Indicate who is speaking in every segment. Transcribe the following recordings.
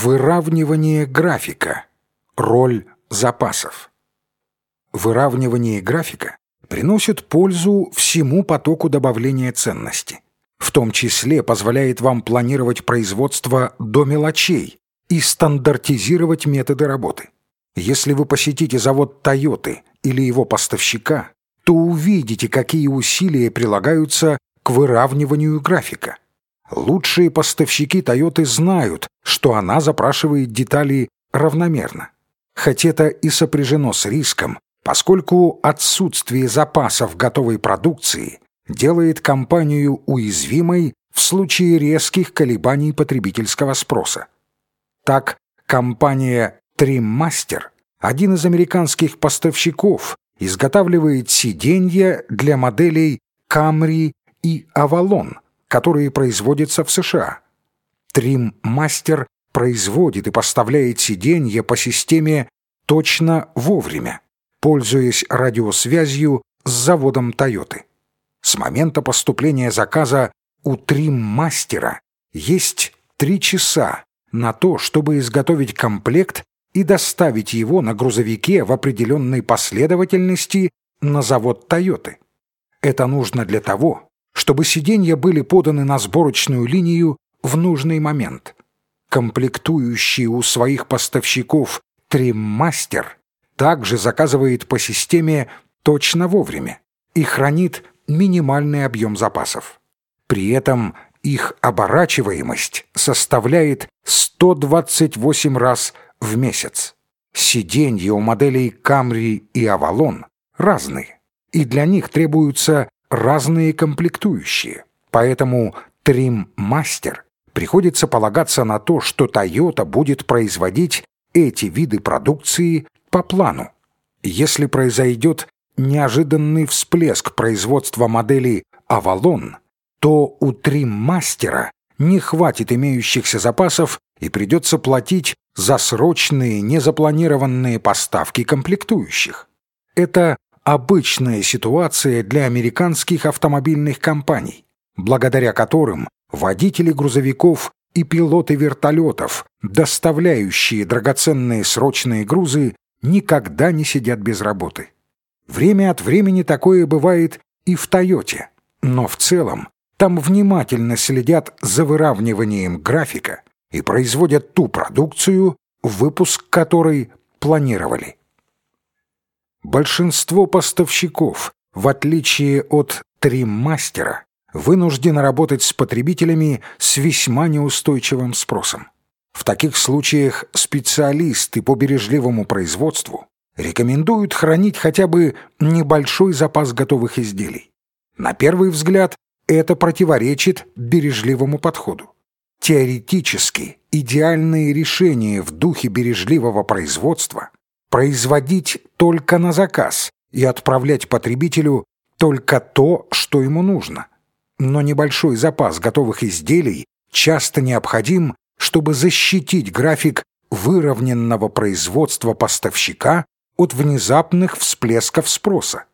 Speaker 1: Выравнивание графика. Роль запасов. Выравнивание графика приносит пользу всему потоку добавления ценности. В том числе позволяет вам планировать производство до мелочей и стандартизировать методы работы. Если вы посетите завод Toyota или его поставщика, то увидите, какие усилия прилагаются к выравниванию графика. Лучшие поставщики Toyota знают, что она запрашивает детали равномерно. Хоть это и сопряжено с риском, поскольку отсутствие запасов готовой продукции делает компанию уязвимой в случае резких колебаний потребительского спроса. Так, компания Trimmaster, один из американских поставщиков, изготавливает сиденья для моделей Camry и Avalon – которые производятся в США. Трим-мастер производит и поставляет сиденья по системе точно вовремя, пользуясь радиосвязью с заводом Тойоты. С момента поступления заказа у трим-мастера есть три часа на то, чтобы изготовить комплект и доставить его на грузовике в определенной последовательности на завод Тойоты. Это нужно для того, чтобы сиденья были поданы на сборочную линию в нужный момент. Комплектующий у своих поставщиков триммастер также заказывает по системе точно вовремя и хранит минимальный объем запасов. При этом их оборачиваемость составляет 128 раз в месяц. Сиденья у моделей Camry и Avalon разные, и для них требуются разные комплектующие, поэтому трим-мастер приходится полагаться на то, что Toyota будет производить эти виды продукции по плану. Если произойдет неожиданный всплеск производства модели Avalon, то у трим-мастера не хватит имеющихся запасов и придется платить за срочные незапланированные поставки комплектующих. Это обычная ситуация для американских автомобильных компаний, благодаря которым водители грузовиков и пилоты вертолетов, доставляющие драгоценные срочные грузы, никогда не сидят без работы. Время от времени такое бывает и в «Тойоте», но в целом там внимательно следят за выравниванием графика и производят ту продукцию, выпуск которой планировали. Большинство поставщиков, в отличие от триммастера, вынуждены работать с потребителями с весьма неустойчивым спросом. В таких случаях специалисты по бережливому производству рекомендуют хранить хотя бы небольшой запас готовых изделий. На первый взгляд, это противоречит бережливому подходу. Теоретически, идеальные решения в духе бережливого производства производить только на заказ и отправлять потребителю только то, что ему нужно. Но небольшой запас готовых изделий часто необходим, чтобы защитить график выровненного производства поставщика от внезапных всплесков спроса.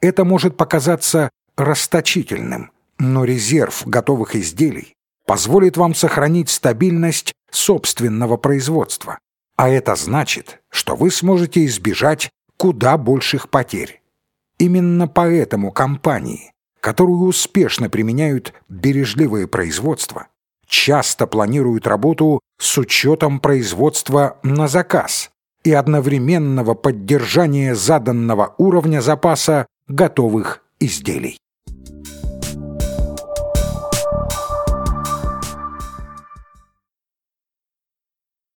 Speaker 1: Это может показаться расточительным, но резерв готовых изделий позволит вам сохранить стабильность собственного производства. А это значит, что вы сможете избежать куда больших потерь. Именно поэтому компании, которые успешно применяют бережливое производство, часто планируют работу с учетом производства на заказ и одновременного поддержания заданного уровня запаса готовых изделий.